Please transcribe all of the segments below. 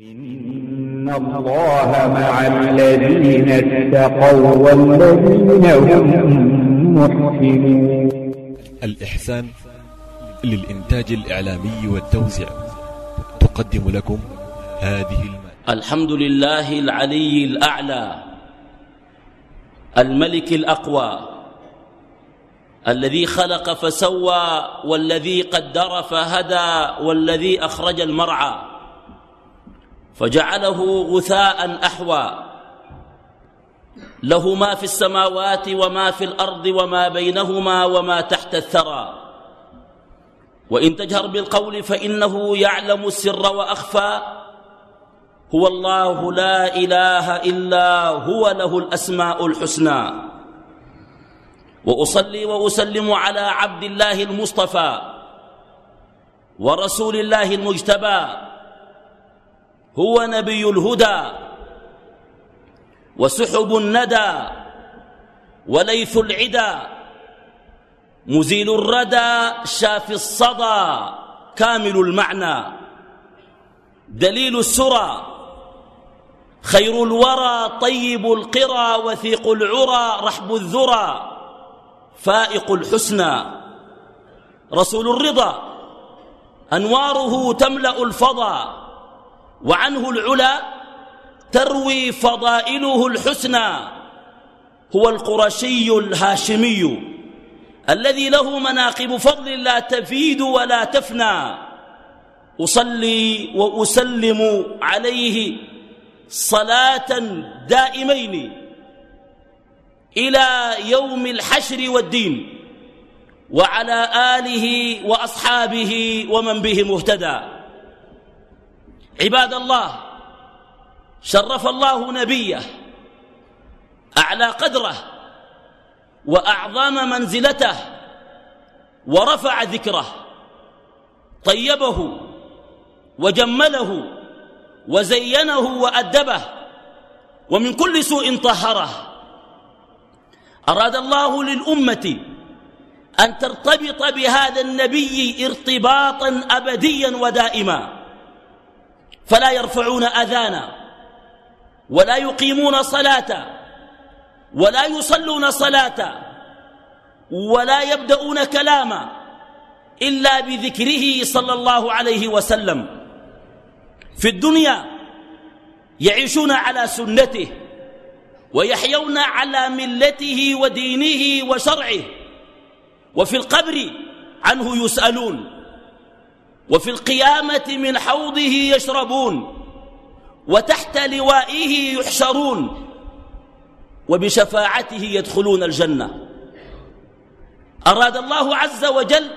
إن الله مع الذين اتقوا والذين هم محسنون الإحسان للإنتاج الإعلامي والتوزيع تقدم لكم هذه المادة. الحمد لله العلي الأعلى الملك الأقوى الذي خلق فسوى والذي قدر فهدى والذي أخرج المرعى. فجعله غثاء أحوى. له ما في السماوات وما في الأرض وما بينهما وما تحت الثرى. وإن تجهر بالقول فإنه يعلم السر وأخفى. هو الله لا إله إلا هو له الأسماء الحسنى. وأصلي وأسلم على عبد الله المصطفى ورسول الله المجتبى. هو نبي الهدى وسحب الندى وليث العدى مزيل الردى شاف الصدى كامل المعنى دليل السرى خير الورى طيب القرى وثيق العرى رحب الذرى فائق الحسنى رسول الرضا أنواره تملأ الفضا وعنه العلا تروي فضائله الحسنى هو القرشي الهاشمي الذي له مناقب فضل لا تفيد ولا تفنى. أصلي وأسلم عليه صلاة دائمين إلى يوم الحشر والدين وعلى آله وأصحابه ومن به مهتدى. عباد الله شرف الله نبيه أعلى قدره وأعظم منزلته ورفع ذكره طيبه وجمله وزينه وأدبه ومن كل سوء طهره. أراد الله للأمة أن ترتبط بهذا النبي ارتباطا أبديا ودائما. فلا يرفعون أذانا ولا يقيمون صلاة ولا يصلون صلاة ولا يبدأون كلاما إلا بذكره صلى الله عليه وسلم. في الدنيا يعيشون على سنته ويحيون على ملته ودينه وشرعه وفي القبر عنه يسألون. وفي القيامة من حوضه يشربون وتحت لوائه يحشرون وبشفاعته يدخلون الجنة. أراد الله عز وجل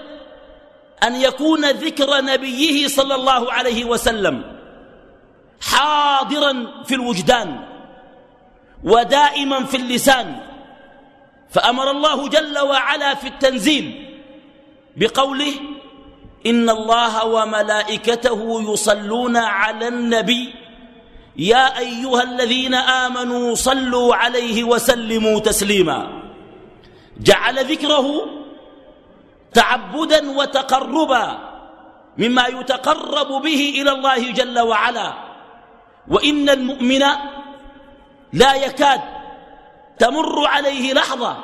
أن يكون ذكر نبيه صلى الله عليه وسلم حاضرا في الوجدان ودائما في اللسان. فأمر الله جل وعلا في التنزيل بقوله إن الله وملائكته يصلون على النبي. يا أيها الذين آمنوا صلوا عليه وسلموا تسليما. جعل ذكره تعبدا وتقربا مما يتقرب به إلى الله جل وعلا. وإن المؤمن لا يكاد تمر عليه لحظة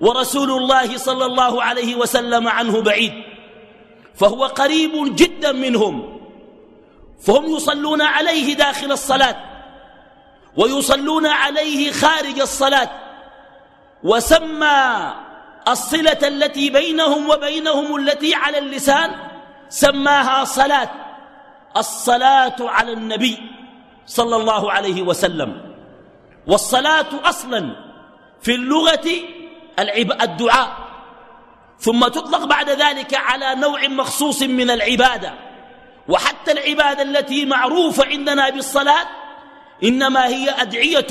ورسول الله صلى الله عليه وسلم عنه بعيد. فهو قريب جدا منهم. فهم يصلون عليه داخل الصلاة ويصلون عليه خارج الصلاة. وسمى الصلة التي بينهم وبينهم التي على اللسان سماها صلاة الصلاة على النبي صلى الله عليه وسلم. والصلاة أصلا في اللغة الدعاء. ثم تطلق بعد ذلك على نوع مخصوص من العبادة. وحتى العبادة التي معروفة عندنا بالصلاة إنما هي أدعية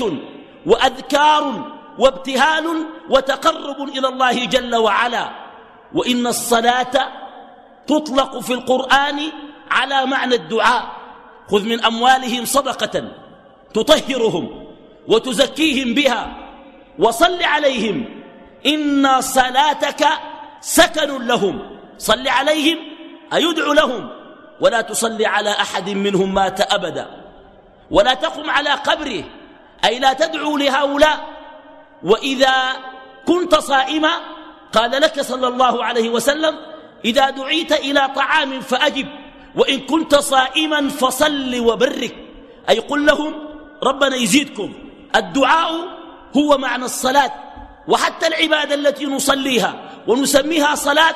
وأذكار وابتهال وتقرب إلى الله جل وعلا. وإن الصلاة تطلق في القرآن على معنى الدعاء. خذ من أموالهم صدقة تطهرهم وتزكيهم بها. وصل عليهم. إن صلاتك سكن لهم. صل عليهم أيدعو لهم. ولا تصلي على أحد منهم مات أبدا. ولا تقم على قبره. أي لا تدعو لهؤلاء. وإذا كنت صائما قال لك صلى الله عليه وسلم إذا دعيت إلى طعام فأجب وإن كنت صائما فصل وبرك. أي قل لهم ربنا يزيدكم. الدعاء هو معنى الصلاة وحتى العبادة التي نصليها. ونسميها صلاة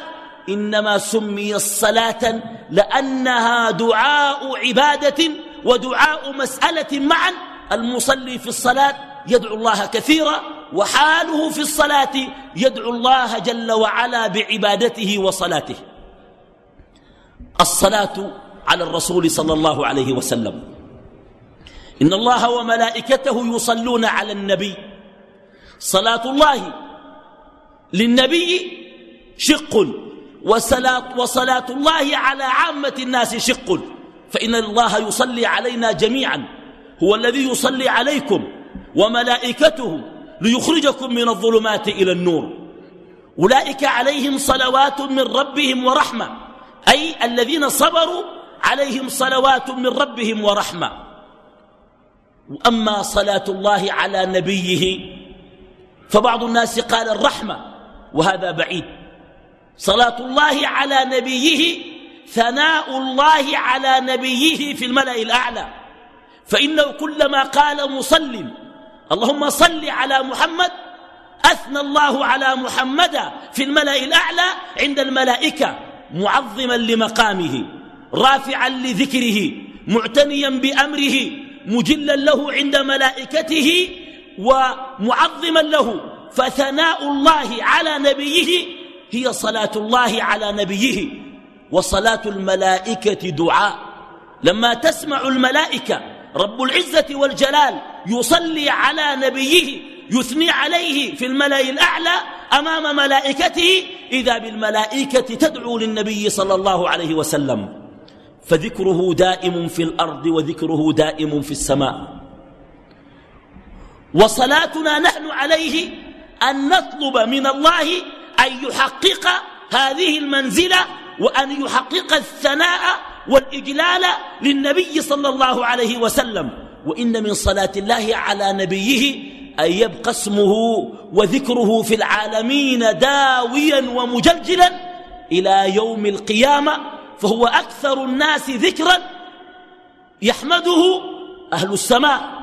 إنما سمي الصلاة لأنها دعاء عبادة ودعاء مسألة معا. المصلي في الصلاة يدعو الله كثيرا وحاله في الصلاة يدعو الله جل وعلا بعبادته وصلاته. الصلاة على الرسول صلى الله عليه وسلم. إن الله وملائكته يصلون على النبي. صلاة الله للنبي شق. وصلاة, وصلاة الله على عامة الناس شق. فإن الله يصلي علينا جميعا. هو الذي يصلي عليكم وملائكته ليخرجكم من الظلمات إلى النور. أولئك عليهم صلوات من ربهم ورحمة. أي الذين صبروا عليهم صلوات من ربهم ورحمة. وأما صلاة الله على نبيه فبعض الناس قال الرحمة. وهذا بعيد. صلاة الله على نبيه ثناء الله على نبيه في الملأ الأعلى. فإنه كلما قال مصل اللهم صل على محمد أثنى الله على محمد في الملأ الأعلى عند الملائكة معظما لمقامه رافعا لذكره معتنيا بأمره مجلا له عند ملائكته ومعظما له فثناء الله على نبيه هي صلاة الله على نبيه وصلاة الملائكة دعاء. لما تسمع الملائكة رب العزة والجلال يصلي على نبيه يثني عليه في الملأ الأعلى أمام ملائكته إذا بالملائكة تدعو للنبي صلى الله عليه وسلم. فذكره دائم في الأرض وذكره دائم في السماء. وصلاتنا نحن عليه أن نطلب من الله أن يحقق هذه المنزلة وأن يحقق الثناء والإجلال للنبي صلى الله عليه وسلم. وإن من صلاة الله على نبيه أن يبقى اسمه وذكره في العالمين داويا ومجلجلا إلى يوم القيامة فهو أكثر الناس ذكرا يحمده أهل السماء.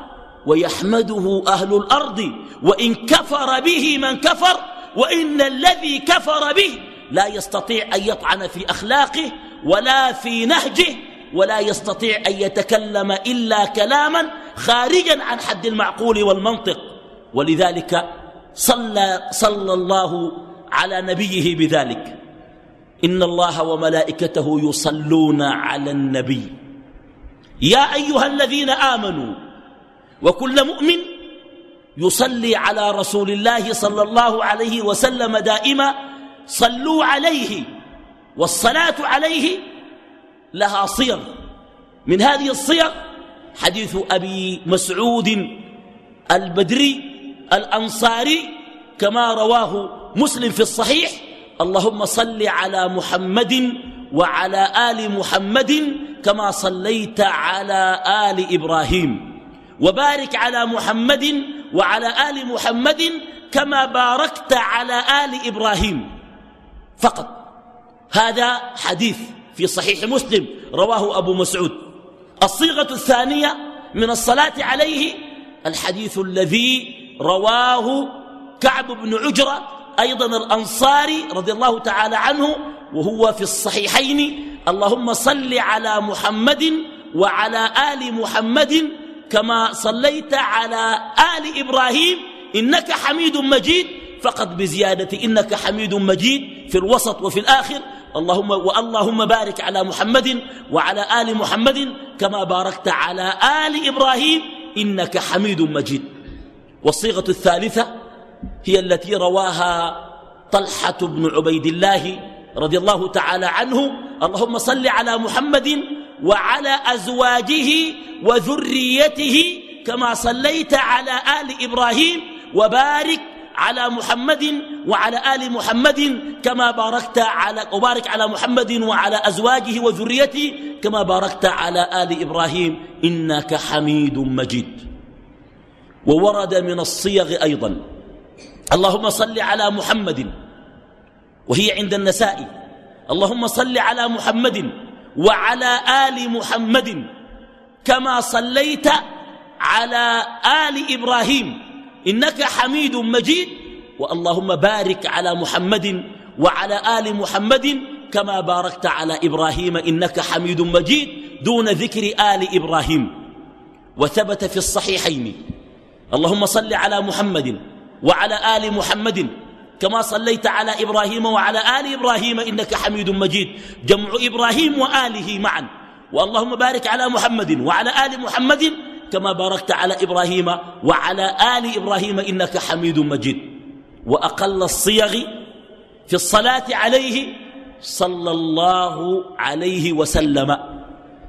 ويحمده أهل الأرض وإن كفر به من كفر وإن الذي كفر به لا يستطيع أن يطعن في أخلاقه ولا في نهجه ولا يستطيع أن يتكلم إلا كلاما خارجا عن حد المعقول والمنطق. ولذلك صلى, صلى الله على نبيه بذلك. إن الله وملائكته يصلون على النبي. يا أيها الذين آمنوا وكل مؤمن يصلي على رسول الله صلى الله عليه وسلم دائما صلوا عليه والصلاة عليه لها صيغ. من هذه الصيغ حديث أبي مسعود البدري الأنصاري كما رواه مسلم في الصحيح اللهم صل على محمد وعلى آل محمد كما صليت على آل إبراهيم. وبارك على محمد وعلى آل محمد كما باركت على آل إبراهيم. فقط. هذا حديث في صحيح مسلم رواه أبو مسعود. الصيغة الثانية من الصلاة عليه الحديث الذي رواه كعب بن عجرة أيضا الأنصاري رضي الله تعالى عنه وهو في الصحيحين اللهم صل على محمد وعلى آل محمد كما صليت على آل إبراهيم إنك حميد مجيد فقط بزيادة إنك حميد مجيد في الوسط وفي الآخر. اللهم واللهم بارك على محمد وعلى آل محمد كما باركت على آل إبراهيم إنك حميد مجيد. والصيغة الثالثة هي التي رواها طلحة بن عبيد الله رضي الله تعالى عنه اللهم صل على محمد وعلى أزواجه وذريته كما صليت على آل إبراهيم وبارك على محمد وعلى آل محمد كما باركت على وبارك على محمد وعلى أزواجه وذريته كما باركت على آل إبراهيم. إنك حميد مجيد. وورد من الصيغ أيضا. اللهم صل على محمد. وهي عند النساء. اللهم صل على محمد. وعلى آل محمد كما صليت على آل إبراهيم. إنك حميد مجيد. واللهم بارك على محمد وعلى آل محمد كما باركت على إبراهيم إنك حميد مجيد دون ذكر آل إبراهيم. وثبت في الصحيحين. اللهم صل على محمد وعلى آل محمد كما صليت على إبراهيم وعلى آل إبراهيم إنك حميد مجيد. جمع إبراهيم وآله معا. واللهم بارك على محمد وعلى آل محمد كما باركت على إبراهيم وعلى آل إبراهيم إنك حميد مجيد. وأقل الصيغ في الصلاة عليه صلى الله عليه وسلم.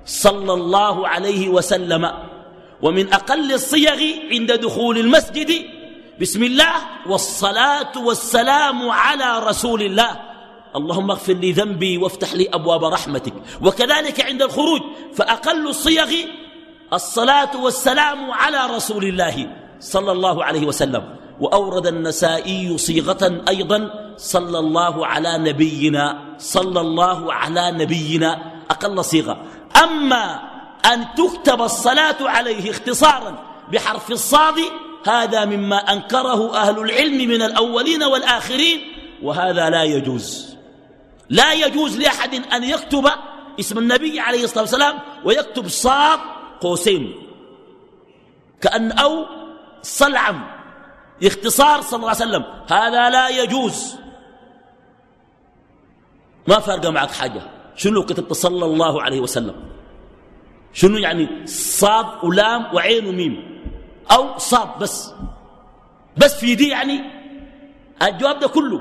صلى الله عليه وسلم. ومن أقل الصيغ عند دخول المسجد بسم الله والصلاة والسلام على رسول الله. اللهم اغفر لي ذنبي وافتح لي أبواب رحمتك. وكذلك عند الخروج فأقل الصيغ الصلاة والسلام على رسول الله صلى الله عليه وسلم. وأورد النسائي صيغة أيضا صلى الله على نبينا صلى الله على نبينا. أقل صيغة. أما أن تكتب الصلاة عليه اختصارا بحرف الصاد هذا مما أنكره أهل العلم من الأولين والآخرين وهذا لا يجوز. لا يجوز لأحد أن يكتب اسم النبي عليه الصلاة والسلام ويكتب صاد قوسين. كأن أو صلعم اختصار صلى الله عليه وسلم. هذا لا يجوز. ما فارق معك حاجة؟ شنو كتبت صلى الله عليه وسلم؟ شنو يعني صاد ولام وعين وميم؟ أو صاد بس. بس في دي يعني الجواب ده كله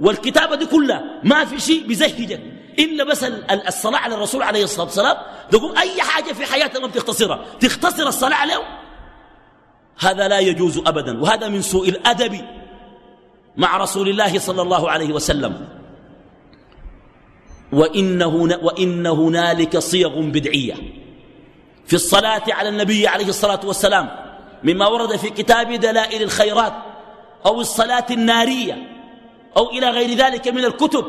والكتابة دي كلها ما في شيء بزهجك إلا بس الصلاة على الرسول عليه الصلاة والسلام تقول أي حاجة في حياتك ما بتختصرها. تختصر الصلاة عليه؟ هذا لا يجوز أبدا. وهذا من سوء الأدب مع رسول الله صلى الله عليه وسلم. وإن, هنا وإن هنالك صيغ بدعية في الصلاة على النبي عليه الصلاة والسلام. مما ورد في كتاب دلائل الخيرات أو الصلاة النارية أو إلى غير ذلك من الكتب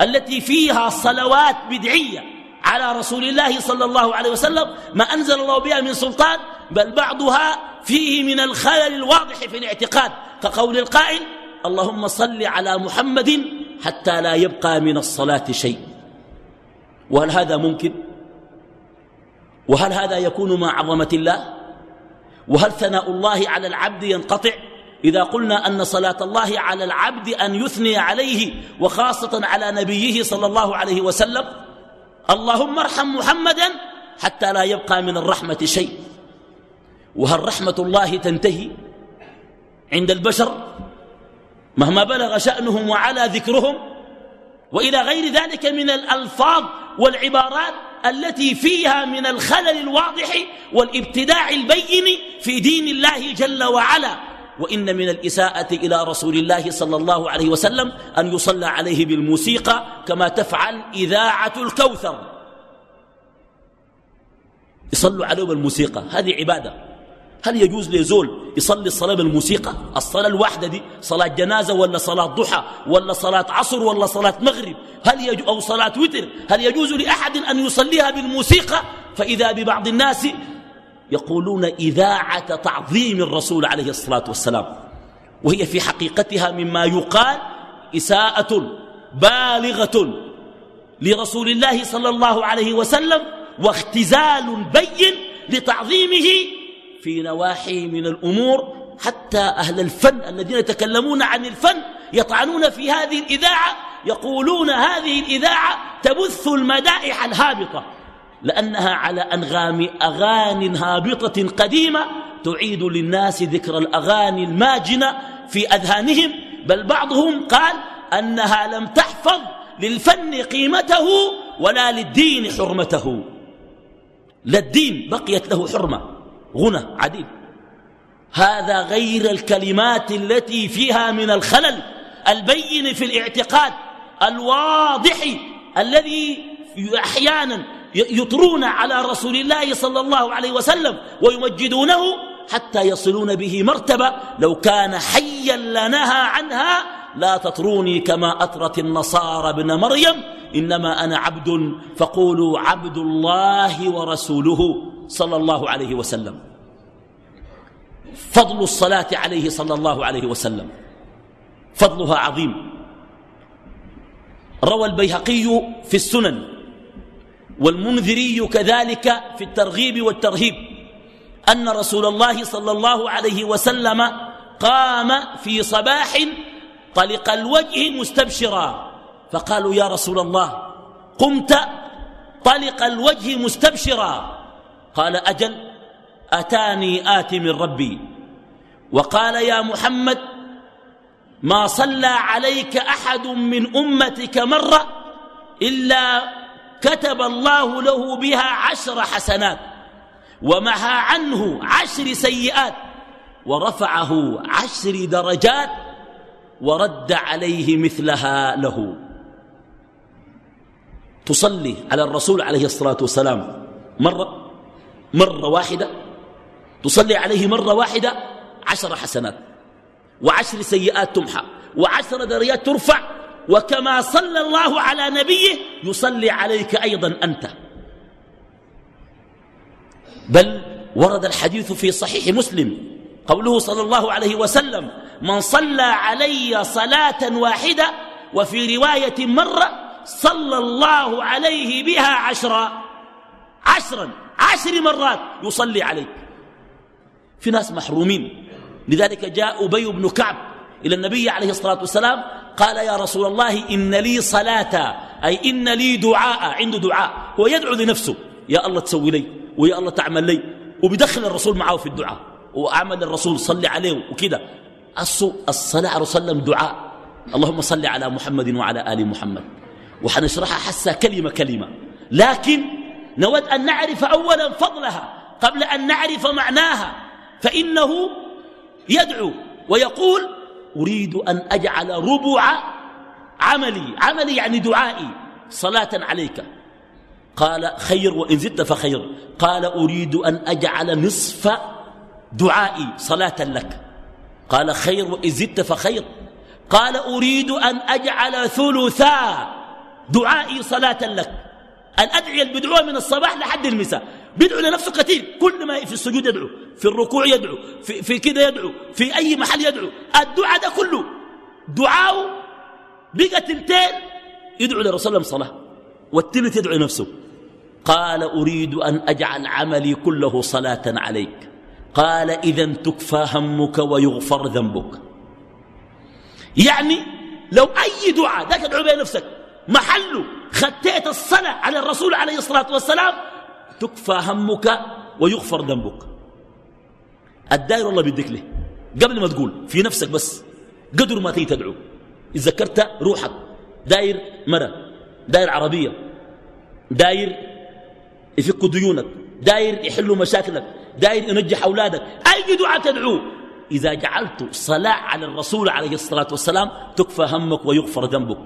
التي فيها صلوات بدعية على رسول الله صلى الله عليه وسلم ما أنزل الله بها من سلطان بل بعضها فيه من الخلل الواضح في الاعتقاد كقول القائل اللهم صل على محمد حتى لا يبقى من الصلاة شيء. وهل هذا ممكن؟ وهل هذا يكون مع عظمة الله؟ وهل ثناء الله على العبد ينقطع؟ إذا قلنا أن صلاة الله على العبد أن يثني عليه وخاصة على نبيه صلى الله عليه وسلم اللهم ارحم محمدا حتى لا يبقى من الرحمة شيء. وهل رحمة الله تنتهي عند البشر؟ مهما بلغ شأنهم وعلى ذكرهم وإلى غير ذلك من الألفاظ والعبارات التي فيها من الخلل الواضح والابتداع البين في دين الله جل وعلا. وإن من الإساءة إلى رسول الله صلى الله عليه وسلم أن يصلى عليه بالموسيقى كما تفعل إذاعة الكوثر. يصلوا عليه بالموسيقى هذه عبادة. هل يجوز لزول يصلي الصلاة بالموسيقى؟ الصلاة الواحدة دي صلاة جنازة ولا صلاة ضحى ولا صلاة عصر ولا صلاة مغرب؟ هل يجوز أو صلاة وتر؟ هل يجوز لأحد أن يصليها بالموسيقى؟ فإذا ببعض الناس يقولون إذاعة تعظيم الرسول عليه الصلاة والسلام وهي في حقيقتها مما يقال إساءة بالغة لرسول الله صلى الله عليه وسلم واختزال بين لتعظيمه في نواحي من الأمور حتى أهل الفن الذين يتكلمون عن الفن يطعنون في هذه الإذاعة يقولون هذه الإذاعة تبث المدائح الهابطة لأنها على أنغام أغان هابطة قديمة تعيد للناس ذكر الأغاني الماجنة في أذهانهم بل بعضهم قال أنها لم تحفظ للفن قيمته ولا للدين حرمته. لا الدين بقيت له حرمة. غنى عديد هذا غير الكلمات التي فيها من الخلل البين في الاعتقاد الواضح الذي أحيانا يطرون على رسول الله صلى الله عليه وسلم ويمجدونه حتى يصلون به مرتبة لو كان حيا لنهى عنها لا تطروني كما أطرت النصارى ابن مريم إنما أنا عبد فقولوا عبد الله ورسوله صلى الله عليه وسلم. فضل الصلاة عليه صلى الله عليه وسلم. فضلها عظيم. روى البيهقي في السنن والمنذري كذلك في الترغيب والترهيب. أن رسول الله صلى الله عليه وسلم قام في صباح طلق الوجه مستبشرا. فقالوا يا رسول الله قمت طلق الوجه مستبشرا. قال أجل أتاني آت من ربي. وقال يا محمد ما صلى عليك أحد من أمتك مرة إلا كتب الله له بها عشر حسنات. ومحى عنه عشر سيئات ورفعه عشر درجات ورد عليه مثلها له. تصلي على الرسول عليه الصلاة والسلام مرة مرة واحدة. تصلي عليه مرة واحدة عشر حسنات وعشر سيئات تمحى وعشر درجات ترفع. وكما صلى الله على نبيه يصلي عليك أيضا أنت. بل ورد الحديث في صحيح مسلم قوله صلى الله عليه وسلم من صلى علي صلاة واحدة وفي رواية مرة صلى الله عليه بها عشرا. عشرا عشر مرات يصلي عليك. في ناس محرومين. لذلك جاء أبي بن كعب إلى النبي عليه الصلاة والسلام قال يا رسول الله إن لي صلاة أي إن لي دعاء عنده دعاء هو يدعو لنفسه. يا الله تسوي لي. ويا الله تعمل لي. وبيدخل الرسول معه في الدعاء. وعمل الرسول صلي عليه وكذا الصلاة على وسلم دعاء. اللهم صل على محمد وعلى آل محمد. وحنشرحها حسا كلمة كلمة. لكن نود أن نعرف أولا فضلها. قبل أن نعرف معناها. فإنه يدعو ويقول أريد أن أجعل ربع عملي. عملي يعني دعائي. صلاة عليك. قال خير وإن زدت فخير. قال أريد أن أجعل نصف دعائي صلاة لك. قال خير وإن زدت فخير. قال أريد أن أجعل ثلثا دعائي صلاة لك. أن أدعي البدعوة من الصباح لحد المساء. بيدعو لنفسه كثير كل ما في السجود يدعو في الركوع يدعو في, في كده يدعو في أي محل يدعو. الدعاء ده كله دعاء بقى تلتين يدعو لرسول الله صلاة والتلت يدعو لنفسه. قال أريد أن أجعل عملي كله صلاة عليك. قال إذا تكفى همك ويغفر ذنبك. يعني لو أي دعاء ذاك ادعو بين نفسك محله خطيت الصلاة على الرسول عليه الصلاة والسلام تكفى همك ويغفر ذنبك. الدائر الله بيديك له قبل ما تقول في نفسك بس قدر ما تيجي تدعو. إذا ذكرت روحك داير مرة داير عربية داير يفك ديونك داير يحلوا مشاكلك داير ينجح أولادك أي دعاء تدعو؟ إذا جعلت صلاة على الرسول عليه الصلاة والسلام تكفى همك ويغفر ذنبك.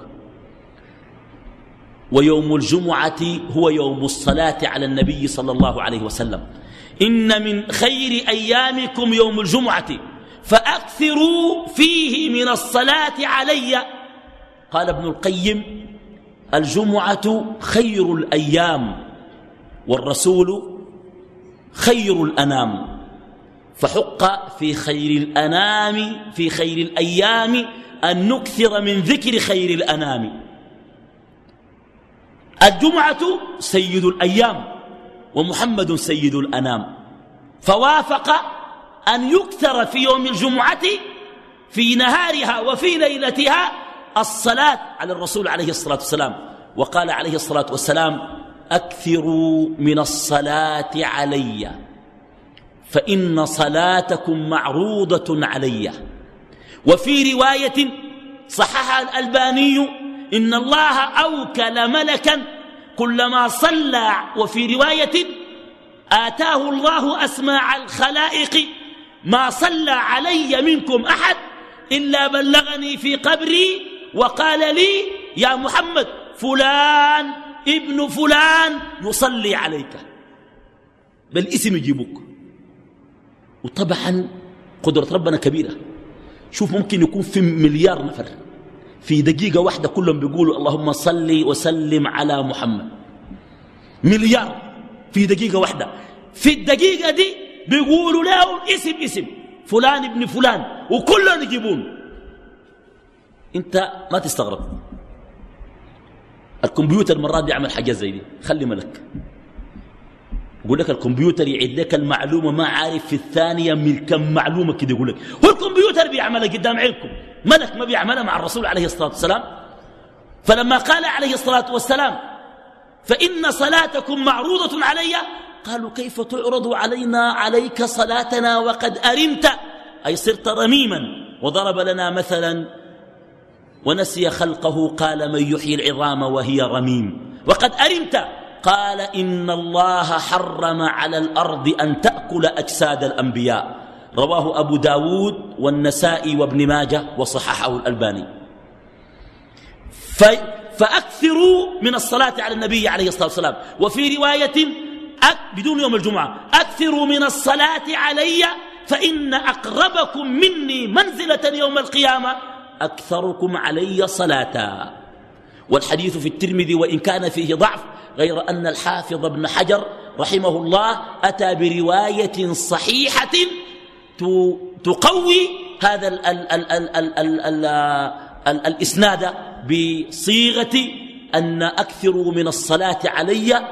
ويوم الجمعة هو يوم الصلاة على النبي صلى الله عليه وسلم. إن من خير أيامكم يوم الجمعة فأكثروا فيه من الصلاة علي. قال ابن القيم الجمعة خير الأيام. والرسول خير الأنام فحق في خير الأنام في خير الأيام أن نكثر من ذكر خير الأنام. الجمعة سيد الأيام ومحمد سيد الأنام. فوافق أن يكثر في يوم الجمعة في نهارها وفي ليلتها الصلاة على الرسول عليه الصلاة والسلام. وقال عليه الصلاة والسلام أكثروا من الصلاة علي. فإن صلاتكم معروضة علي. وفي رواية صححها الألباني إن الله أوكل ملكا كلما صلى. وفي رواية آتاه الله أسماع الخلائق ما صلى علي منكم أحد إلا بلغني في قبري وقال لي يا محمد فلان ابن فلان يصلي عليك. بالاسم يجيبوك. وطبعا قدرة ربنا كبيرة. شوف ممكن يكون في مليار نفر. في دقيقة واحدة كلهم بيقولوا اللهم صل وسلم على محمد. مليار في دقيقة واحدة. في الدقيقة دي بيقولوا له اسم اسم. فلان ابن فلان. وكلهم يجيبون. انت ما تستغرب. الكمبيوتر مرات بيعمل حاجات زي دي. خلي ملك. يقول لك الكمبيوتر يعيد لك المعلومة ما عارف في الثانية من كم معلومة كده يقول لك. هو الكمبيوتر بيعملها قدام عينكم. ملك ما بيعملها مع الرسول عليه الصلاة والسلام. فلما قال عليه الصلاة والسلام فإن صلاتكم معروضة علي. قالوا كيف تعرض علينا عليك صلاتنا وقد أرمت؟ أي صرت رميما وضرب لنا مثلا ونسي خلقه قال من يحيي العظام وهي رميم. وقد أرمت قال إن الله حرم على الأرض أن تأكل أجساد الأنبياء. رواه أبو داود والنسائي وابن ماجه وصححه الألباني. فأكثروا من الصلاة على النبي عليه الصلاة والسلام. وفي رواية بدون يوم الجمعة أكثروا من الصلاة علي فإن أقربكم مني منزلة يوم القيامة. أكثركم علي صلاة. والحديث في الترمذي وإن كان فيه ضعف غير أن الحافظ ابن حجر رحمه الله أتى برواية صحيحة تقوي هذا ال ال ال ال ال ال ال ال الإسناد بصيغة أن أكثروا من الصلاة علي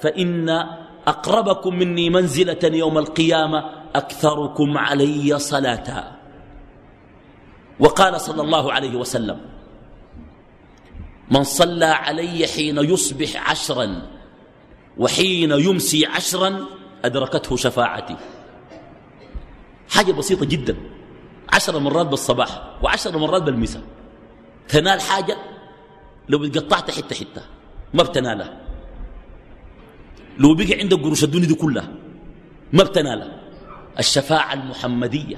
فإن أقربكم مني منزلة يوم القيامة أكثركم علي صلاة. وقال صلى الله عليه وسلم من صلى علي حين يصبح عشرا وحين يمسي عشرا أدركته شفاعتي. حاجة بسيطة جدا. عشر مرات بالصباح وعشر مرات بالمساء. تنال حاجة؟ لو اتقطعت حتة حتة. ما بتنالها. لو بقي عندك قروش الدنيا دي كلها ما بتنالها. الشفاعة المحمدية.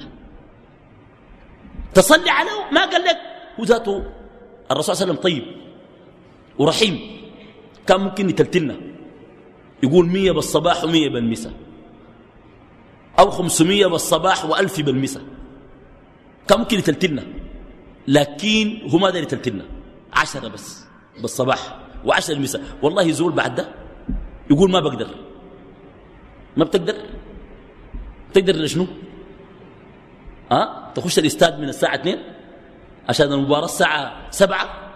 تصلي عليه ما قال لك؟ هو ذاته الرسول صلى الله عليه وسلم طيب ورحيم. كان ممكن يتلتلنا. يقول مية بالصباح ومية بالمساء. أو خمسمية بالصباح وألف بالمساء. كان ممكن يتلتلنا. لكن هو ما يتلتلنا. عشرة بس بالصباح وعشرة المساء والله زول بعد ده. يقول ما بقدر. ما بتقدر. تقدر لشنو؟ أه؟ تخش الإستاد من الساعة 2 عشان المباراة الساعة 7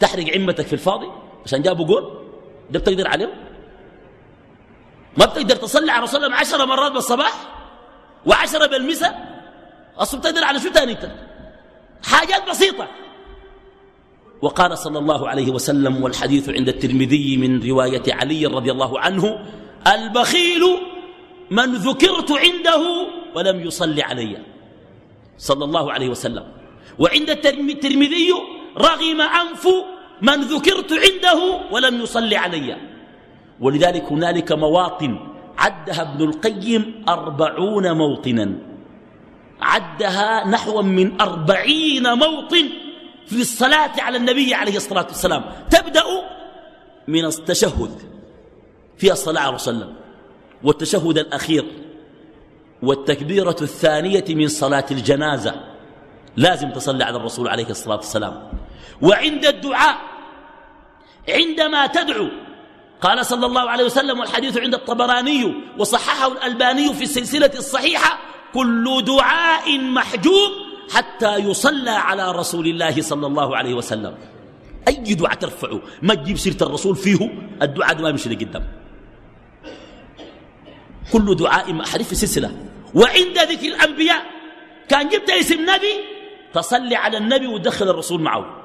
تحرق عمتك في الفاضي؟ عشان جابوا جول؟ ده بتقدر عليه ما بتقدر تصلي على رسول الله عشر مرات بالصباح؟ وعشرة بالمساء؟ أصلا بتقدر على شو تاني أنت؟ حاجات بسيطة. وقال صلى الله عليه وسلم والحديث عند الترمذي من رواية علي رضي الله عنه البخيل من ذكرت عنده ولم يصلي علي. صلى الله عليه وسلم. وعند الترمذي رغم أنف من ذكرت عنده ولم يصلي علي. ولذلك هنالك مواطن عدها ابن القيم أربعون موطنا. عدها نحو من أربعين موطن في الصلاة على النبي عليه الصلاة والسلام. تبدأ من التشهد في الصلاة عليه وسلم. والتشهد الأخير والتكبيرة الثانية من صلاة الجنازة. لازم تصلي على الرسول عليه الصلاة والسلام. وعند الدعاء عندما تدعو قال صلى الله عليه وسلم والحديث عند الطبراني وصححه الألباني في السلسلة الصحيحة كل دعاء محجوب حتى يصلى على رسول الله صلى الله عليه وسلم. أي دعاء ترفعه؟ ما تجيب سيرة الرسول فيه؟ الدعاء ما يمشي لقدام كل دعاء محرف في سلسلة. وعند ذكر الأنبياء كان جبت اسم نبي تصلي على النبي وتدخل الرسول معه.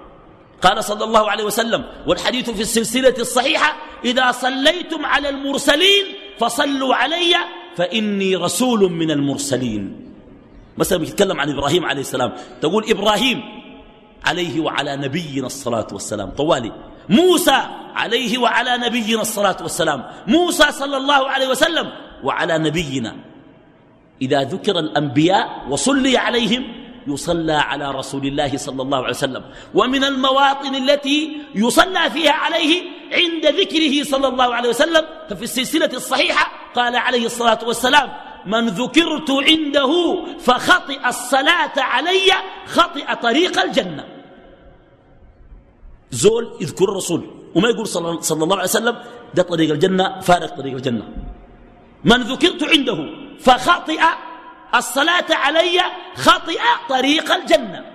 قال صلى الله عليه وسلم والحديث في السلسلة الصحيحة إذا صليتم على المرسلين فصلوا علي فإني رسول من المرسلين. مثلا بيتكلم عن إبراهيم عليه السلام. تقول إبراهيم عليه وعلى نبينا الصلاة والسلام. طوالي. موسى عليه وعلى نبينا الصلاة والسلام. موسى صلى الله عليه وسلم وعلى نبينا. إذا ذكر الأنبياء وصلي عليهم يصلى على رسول الله صلى الله عليه وسلم. ومن المواطن التي يصلى فيها عليه عند ذكره صلى الله عليه وسلم ففي السلسلة الصحيحة قال عليه الصلاة والسلام من ذكرت عنده فخطئ الصلاة علي خطئ طريق الجنة. زول يذكر الرسول وما يقول صلى الله عليه وسلم ده طريق الجنة فارق طريق الجنة. من ذكرت عنده فخطئ الصلاة علي خطئ طريق الجنة.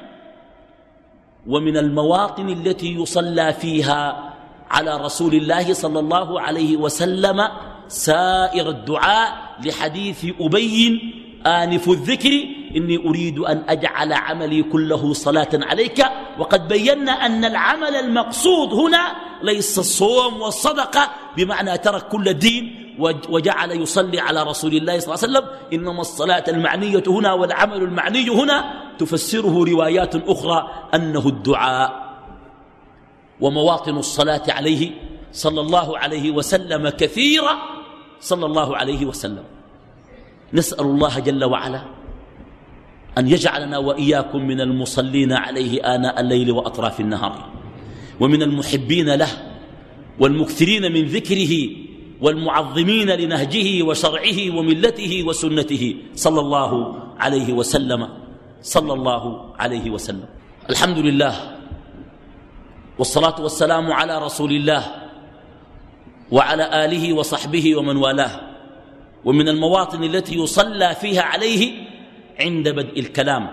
ومن المواطن التي يصلى فيها على رسول الله صلى الله عليه وسلم سائر الدعاء لحديث أبي آنف الذكر إني أريد أن أجعل عملي كله صلاة عليك. وقد بينا أن العمل المقصود هنا ليس الصوم والصدقة بمعنى ترك كل الدين وجعل يصلي على رسول الله صلى الله عليه وسلم. إنما الصلاة المعنية هنا والعمل المعني هنا تفسره روايات أخرى أنه الدعاء ومواطن الصلاة عليه صلى الله عليه وسلم كثيرة صلى الله عليه وسلم. نسأل الله جل وعلا أن يجعلنا وإياكم من المصلين عليه آناء الليل وأطراف النهار ومن المحبين له والمكثرين من ذكره والمعظمين لنهجه وشرعه وملته وسنته صلى الله عليه وسلم. صلى الله عليه وسلم. الحمد لله والصلاة والسلام على رسول الله وعلى آله وصحبه ومن والاه. ومن المواطن التي يصلى فيها عليه عند بدء الكلام.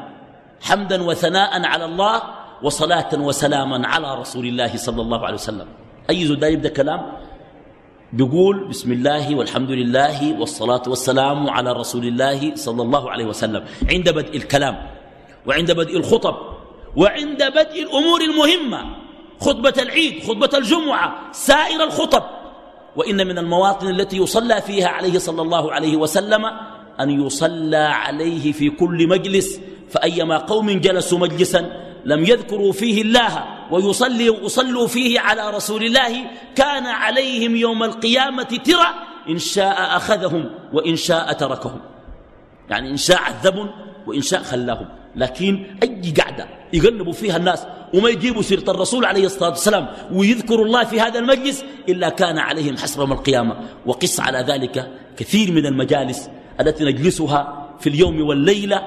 حمدا وثناء على الله وصلاة وسلاما على رسول الله صلى الله عليه وسلم. أي زول يبدأ كلام؟ بيقول بسم الله والحمد لله والصلاة والسلام على رسول الله صلى الله عليه وسلم. عند بدء الكلام وعند بدء الخطب وعند بدء الأمور المهمة خطبة العيد خطبة الجمعة سائر الخطب. وإن من المواطن التي يصلى فيها عليه صلى الله عليه وسلم أن يصلى عليه في كل مجلس فأيما قوم جلسوا مجلسا لم يذكروا فيه الله ويصلي وصلوا فيه على رسول الله كان عليهم يوم القيامة ترى إن شاء أخذهم وإن شاء تركهم. يعني إن شاء عذبهم وإن شاء خلاهم. لكن أي قعدة يقلبوا فيها الناس وما يجيبوا سيرة الرسول عليه الصلاة والسلام ويذكروا الله في هذا المجلس إلا كان عليهم حسر يوم القيامة. وقس على ذلك كثير من المجالس التي نجلسها في اليوم والليلة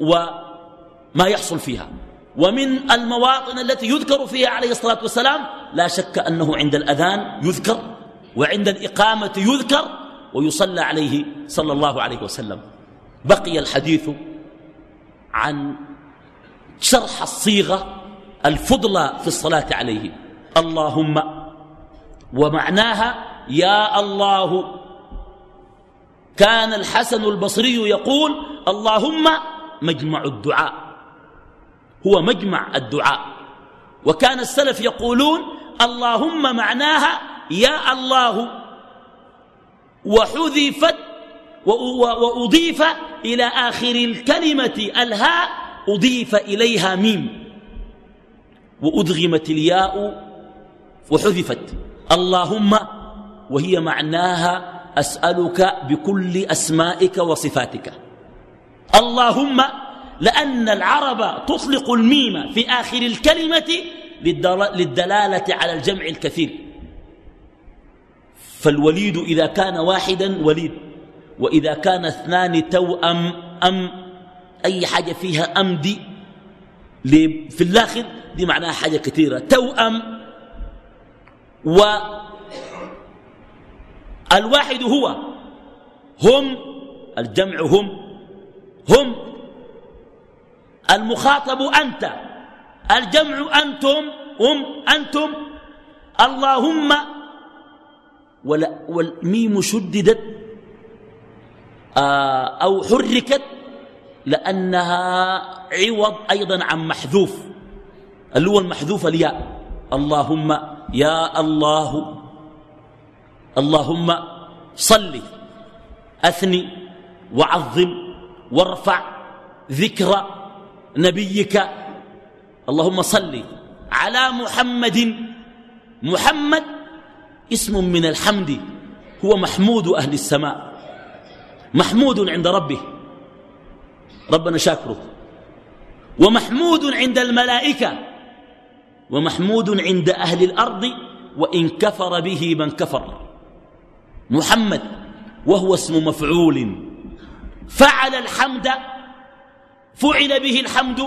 وما يحصل فيها. ومن المواطن التي يذكر فيها عليه الصلاة والسلام لا شك أنه عند الأذان يذكر وعند الإقامة يذكر ويصلى عليه صلى الله عليه وسلم. بقي الحديث عن شرح الصيغة الفضلى في الصلاة عليه. اللهم ومعناها يا الله كان الحسن البصري يقول اللهم مجمع الدعاء. هو مجمع الدعاء. وكان السلف يقولون اللهم معناها يا الله. وحذفت وأضيف إلى آخر الكلمة الهاء أضيف إليها ميم. وأدغمت الياء وحذفت. اللهم وهي معناها أسألك بكل أسمائك وصفاتك. اللهم لأن العرب تطلق الميم في آخر الكلمة للدلالة على الجمع الكثير. فالوليد إذا كان واحدا وليد وإذا كان اثنان توأم أم أي حاجة فيها أم دي في الآخر دي معناها حاجة كثيرة. توأم و الواحد هو هم الجمع هم هم المخاطب أنت الجمع أنتم هم أنتم. اللهم والميم شددت آه، أو حركت لأنها عوض أيضا عن محذوف. اللي هو المحذوف الياء. اللهم يا الله اللهم صل أثني وعظم وارفع ذكر نبيك. اللهم صل على محمد. محمد اسم من الحمد. هو محمود أهل السماء. محمود عند ربه. ربنا شاكره. ومحمود عند الملائكة. ومحمود عند أهل الأرض. وإن كفر به من كفر. محمد وهو اسم مفعول. فعل الحمد فعل به الحمد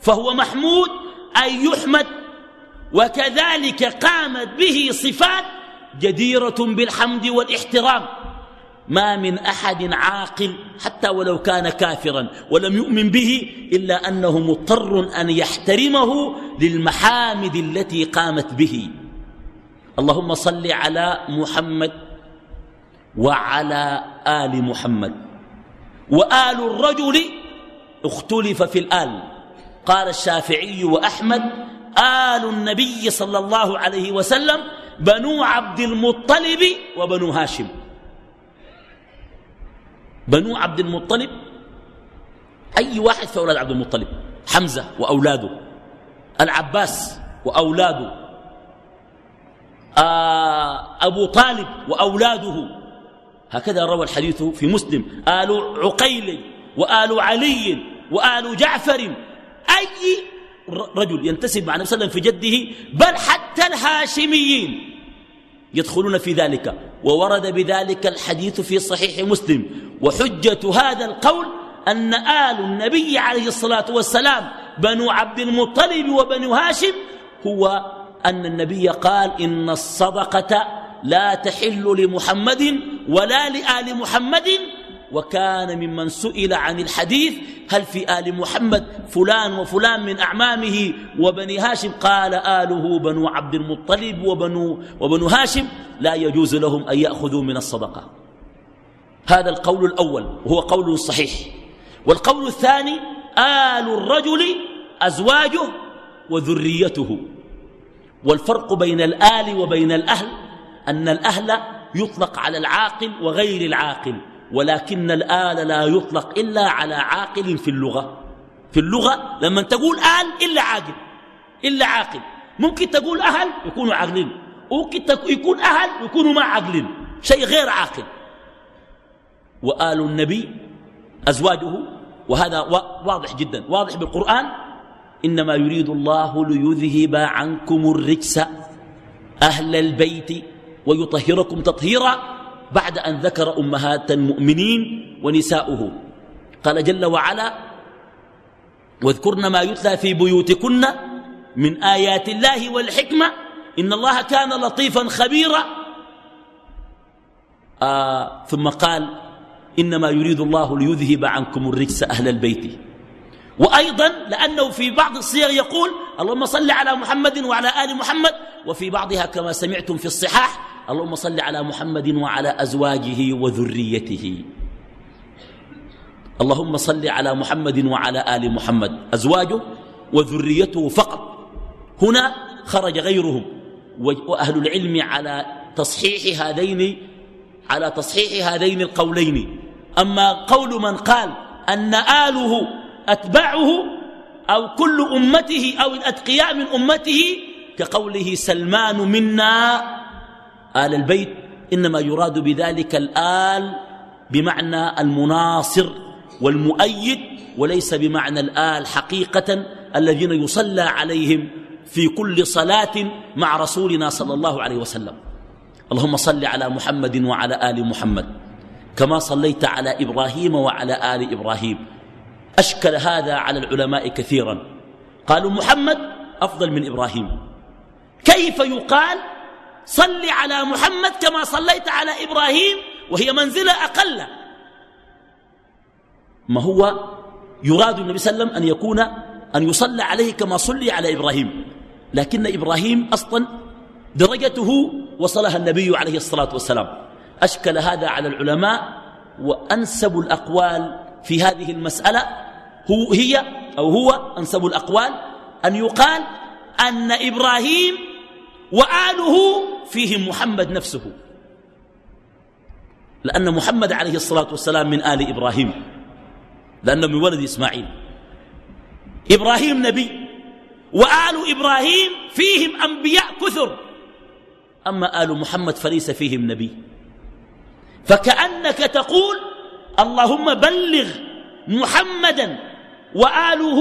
فهو محمود أن يحمد وكذلك قامت به صفات جديرة بالحمد والاحترام. ما من أحد عاقل حتى ولو كان كافرا ولم يؤمن به إلا أنه مضطر أن يحترمه للمحامد التي قامت به. اللهم صل على محمد وعلى آل محمد. وآل الرجل اختلف في الآل. قال الشافعي وأحمد آل النبي صلى الله عليه وسلم بنو عبد المطلب وبنو هاشم. بنو عبد المطلب أي واحد في أولاد عبد المطلب؟ حمزة وأولاده. العباس وأولاده. آه أبو طالب وأولاده. هكذا روى الحديث في مسلم. آل عقيل وآل علي. وآل جعفر أي رجل ينتسب مع النبي صلى الله عليه وسلم في جده بل حتى الهاشميين يدخلون في ذلك. وورد بذلك الحديث في صحيح مسلم. وحجة هذا القول أن آل النبي عليه الصلاة والسلام بنو عبد المطلب وبنو هاشم هو أن النبي قال إن الصدقة لا تحل لمحمد ولا لآل محمد وكان ممن سئل عن الحديث هل في آل محمد فلان وفلان من أعمامه؟ وبني هاشم قال آله بنو عبد المطلب وبنو, وبنو هاشم لا يجوز لهم أن يأخذوا من الصدقة. هذا القول الأول وهو قول صحيح. والقول الثاني آل الرجل أزواجه وذريته. والفرق بين الآل وبين الأهل أن الأهل يطلق على العاقل وغير العاقل. ولكن الآل لا يطلق إلا على عاقل في اللغة. في اللغة لما تقول آل إلا عاقل إلا عاقل. ممكن تقول أهل يكونوا عاقلين ممكن يكون أهل يكونوا ما عاقلين شيء غير عاقل. وآل النبي أزواجه وهذا واضح جدا واضح بالقرآن. إنما يريد الله ليذهب عنكم الرجس أهل البيت ويطهركم تطهيرا. بعد أن ذكر أمهات المؤمنين ونساؤه. قال جل وعلا واذكرن ما يتلى في بيوتكن من آيات الله والحكمة. إن الله كان لطيفا خبيرا. آه ثم قال إنما يريد الله ليذهب عنكم الرجس أهل البيت. وأيضا لأنه في بعض الصيغ يقول اللهم صل على محمد وعلى آل محمد. وفي بعضها كما سمعتم في الصحاح اللهم صل على محمد وعلى أزواجه وذريته. اللهم صل على محمد وعلى آل محمد. أزواجه وذريته فقط. هنا خرج غيرهم. وأهل العلم على تصحيح هذين على تصحيح هذين القولين. أما قول من قال أن آله أتباعه أو كل أمته أو الأتقياء من أمته كقوله سلمان منا آل البيت إنما يراد بذلك الآل بمعنى المناصر والمؤيد وليس بمعنى الآل حقيقة الذين يصلى عليهم في كل صلاة مع رسولنا صلى الله عليه وسلم. اللهم صل على محمد وعلى آل محمد كما صليت على إبراهيم وعلى آل إبراهيم. أشكل هذا على العلماء كثيرا. قالوا محمد أفضل من إبراهيم. كيف يقال صل على محمد كما صليت على إبراهيم وهي منزلة أقل. ما هو يراد النبي صلى الله عليه وسلم أن يكون أن يصلى عليه كما صلي على إبراهيم. لكن إبراهيم أصلا درجته وصلها النبي عليه الصلاة والسلام. أشكل هذا على العلماء وأنسب الأقوال في هذه المسألة هو هي أو هو أنسب الأقوال أن يقال أن إبراهيم وآله فيهم محمد نفسه. لأن محمد عليه الصلاة والسلام من آل إبراهيم. لأنه من ولد إسماعيل. إبراهيم نبي. وآل إبراهيم فيهم أنبياء كثر. أما آل محمد فليس فيهم نبي. فكأنك تقول اللهم بلغ محمدا وآله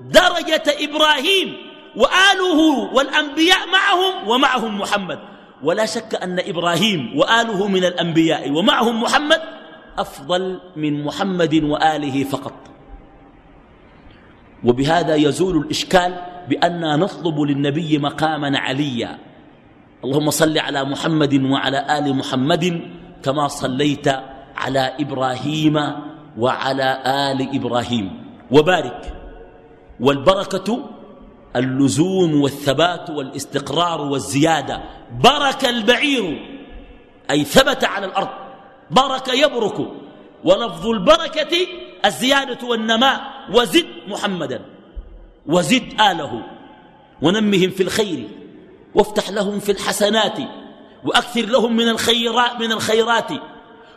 درجة إبراهيم وآله والأنبياء معهم ومعهم محمد. ولا شك أن إبراهيم وآله من الأنبياء ومعهم محمد أفضل من محمد وآله فقط. وبهذا يزول الإشكال بأننا نطلب للنبي مقاما عليا. اللهم صل على محمد وعلى آل محمد كما صليت على إبراهيم وعلى آل إبراهيم. وبارك. والبركة اللزوم والثبات والاستقرار والزيادة. برك البعير أي ثبت على الأرض. برك يبرك. ولفظ البركة الزيادة والنماء. وزد محمدا. وزد آله. ونمهم في الخير. وافتح لهم في الحسنات. وأكثر لهم من الخيرات من الخيرات.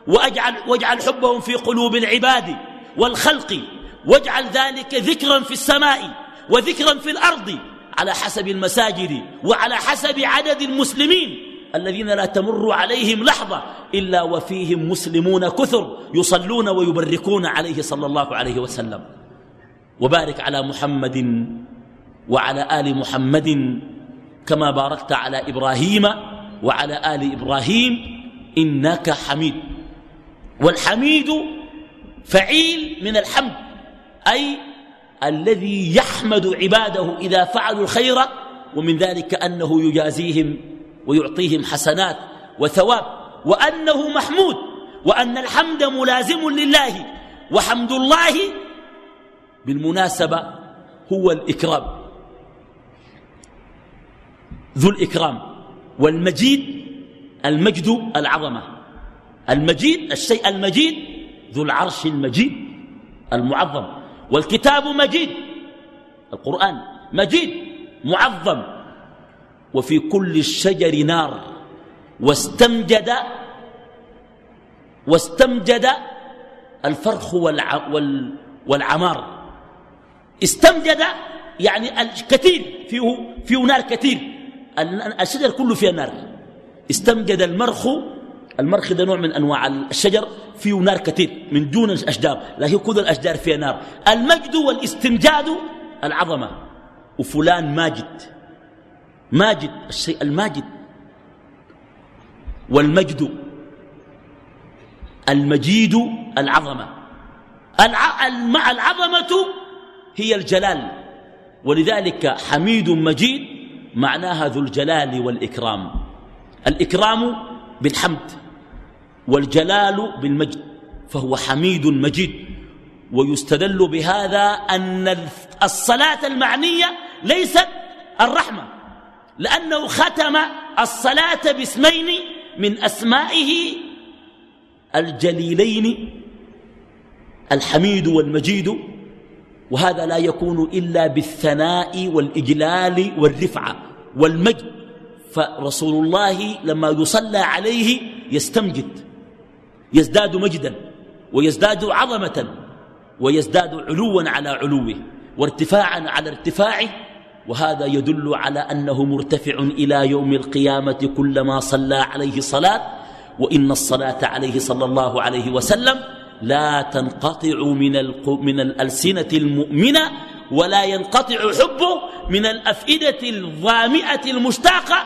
وأجعل, واجعل حبهم في قلوب العباد والخلق. واجعل ذلك ذكرا في السماء. وذكرا في الأرض على حسب المساجد وعلى حسب عدد المسلمين. الذين لا تمر عليهم لحظة إلا وفيهم مسلمون كثر يصلون ويبركون عليه صلى الله عليه وسلم. وبارك على محمد وعلى آل محمد كما باركت على إبراهيم وعلى آل إبراهيم إنك حميد. والحميد فعيل من الحمد أي الذي يحمد عباده إذا فعلوا الخير ومن ذلك أنه يجازيهم ويعطيهم حسنات وثواب وأنه محمود وأن الحمد ملازم لله وحمد الله بالمناسبة هو الإكرام. ذو الإكرام والمجيد المجد العظمة. المجيد الشيء المجيد ذو العرش المجيد المعظم. والكتاب مجيد. القرآن مجيد معظم. وفي كل الشجر نار. واستمجد واستمجد الفرخ والع وال والعمار. استمجد يعني الكثير فيه, فيه نار كثير. الشجر كله فيه نار. استمجد المرخ المرخ ده نوع من أنواع الشجر فيه نار كثير من دون الأشجار لكن كل الأشجار فيها نار. المجد والاستمجاد العظمة. وفلان ماجد. ماجد الشيء الماجد. والمجد المجيد العظمة. العظمة هي الجلال. ولذلك حميد مجيد معناها ذو الجلال والإكرام. الإكرام بالحمد. والجلال بالمجد فهو حميد مجيد. ويستدل بهذا أن الصلاة المعنية ليست الرحمة لأنه ختم الصلاة باسمين من أسمائه الجليلين الحميد والمجيد. وهذا لا يكون إلا بالثناء والإجلال والرفعة والمجد. فرسول الله لما يصلى عليه يستمجد. يزداد مجدا ويزداد عظمة ويزداد علوا على علوه وارتفاعا على ارتفاعه وهذا يدل على أنه مرتفع إلى يوم القيامة كلما صلى عليه صلاة وإن الصلاة عليه صلى الله عليه وسلم لا تنقطع من, من الألسنة المؤمنة ولا ينقطع حبه من الأفئدة الظامئة المشتاقة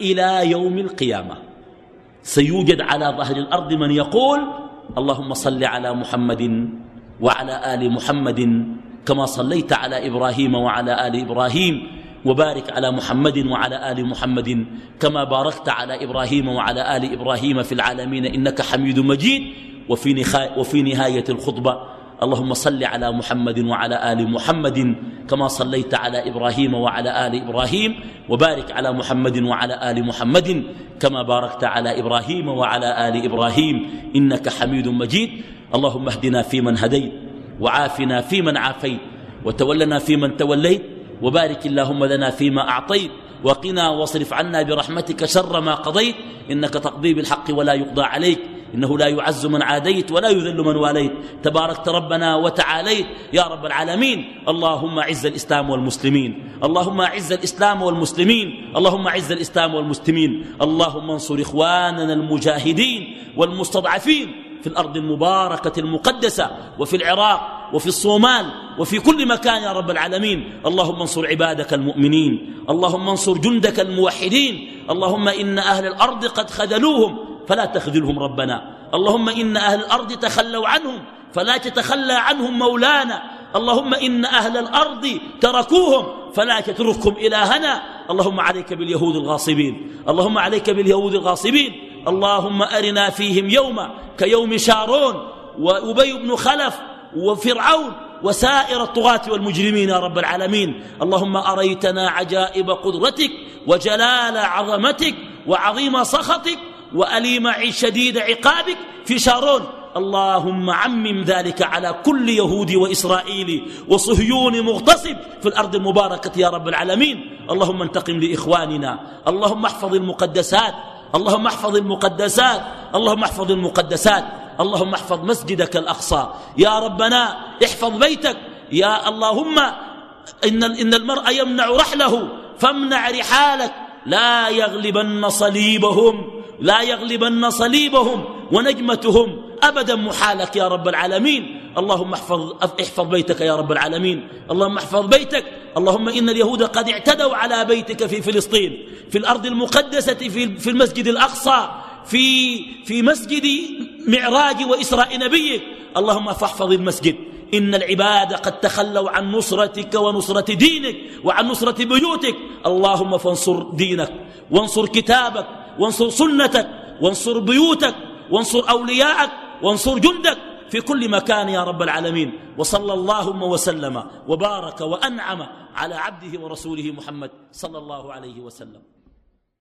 إلى يوم القيامة. سيوجد على ظهر الأرض من يقول اللهم صل على محمد وعلى آل محمد كما صليت على إبراهيم وعلى آل إبراهيم وبارك على محمد وعلى آل محمد كما باركت على إبراهيم وعلى آل إبراهيم في العالمين إنك حميد مجيد وفي, وفي نهاية الخطبة اللهم صل على محمد وعلى آل محمد كما صليت على إبراهيم وعلى آل إبراهيم وبارك على محمد وعلى آل محمد كما باركت على إبراهيم وعلى آل إبراهيم إنك حميد مجيد. اللهم اهدنا فيمن هديت وعافنا فيمن عافيت وتولنا فيمن توليت وبارك اللهم لنا فيما أعطيت وقنا واصرف عنا برحمتك شر ما قضيت إنك تقضي بالحق ولا يقضى عليك. إنه لا يعز من عاديت ولا يذل من واليت. تباركت ربنا وتعاليت. يا رب العالمين. اللهم عز الإسلام والمسلمين. اللهم عز الإسلام والمسلمين. اللهم عز الإسلام والمسلمين. اللهم انصر إخواننا المجاهدين والمستضعفين في الأرض المباركة المقدسة وفي العراق وفي الصومال وفي كل مكان يا رب العالمين. اللهم انصر عبادك المؤمنين. اللهم انصر جندك الموحدين. اللهم إن أهل الأرض قد خذلوهم. فلا تخذلهم ربنا. اللهم إن أهل الأرض تخلوا عنهم فلا تتخلى عنهم مولانا. اللهم إن أهل الأرض تركوهم فلا تتركهم إلهنا. اللهم عليك باليهود الغاصبين. اللهم عليك باليهود الغاصبين. اللهم أرنا فيهم يوما كيوم شارون وأبي بن خلف وفرعون وسائر الطغاة والمجرمين يا رب العالمين. اللهم أريتنا عجائب قدرتك وجلال عظمتك وعظيم سخطك وأليم شديد عقابك في شارون. اللهم عمم ذلك على كل يهودي وإسرائيلي وصهيون مغتصب في الأرض المباركة يا رب العالمين. اللهم انتقم لإخواننا. اللهم احفظ المقدسات. اللهم احفظ المقدسات. اللهم احفظ المقدسات. اللهم احفظ مسجدك الأقصى. يا ربنا احفظ بيتك. يا اللهم إن, إن المرء يمنع رحله فامنع رحالك. لا يغلبن صليبهم. لا يغلبن صليبهم ونجمتهم أبدا محالك يا رب العالمين. اللهم احفظ, احفظ بيتك يا رب العالمين. اللهم احفظ بيتك. اللهم إن اليهود قد اعتدوا على بيتك في فلسطين في الأرض المقدسة في, في المسجد الأقصى في, في مسجد معراج وإسراء نبيك. اللهم فاحفظ المسجد. إن العباد قد تخلوا عن نصرتك ونصرة دينك وعن نصرة بيوتك. اللهم فانصر دينك وانصر كتابك وانصر سنتك وانصر بيوتك وانصر أولياءك وانصر جندك في كل مكان يا رب العالمين. وصلى اللهم وسلم وبارك وأنعم على عبده ورسوله محمد صلى الله عليه وسلم.